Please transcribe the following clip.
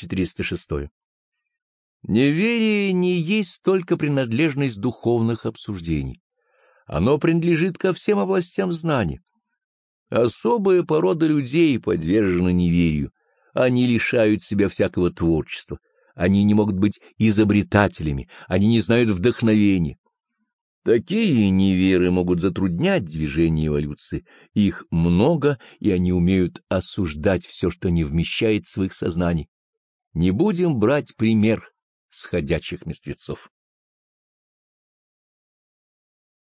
406. Неверие не есть только принадлежность духовных обсуждений. Оно принадлежит ко всем областям знаний. Особая порода людей подвержена неверию. Они лишают себя всякого творчества. Они не могут быть изобретателями, они не знают вдохновения. Такие неверы могут затруднять движение эволюции. Их много, и они умеют осуждать все, что не вмещает в своих сознаний. Не будем брать пример сходячих мертвецов.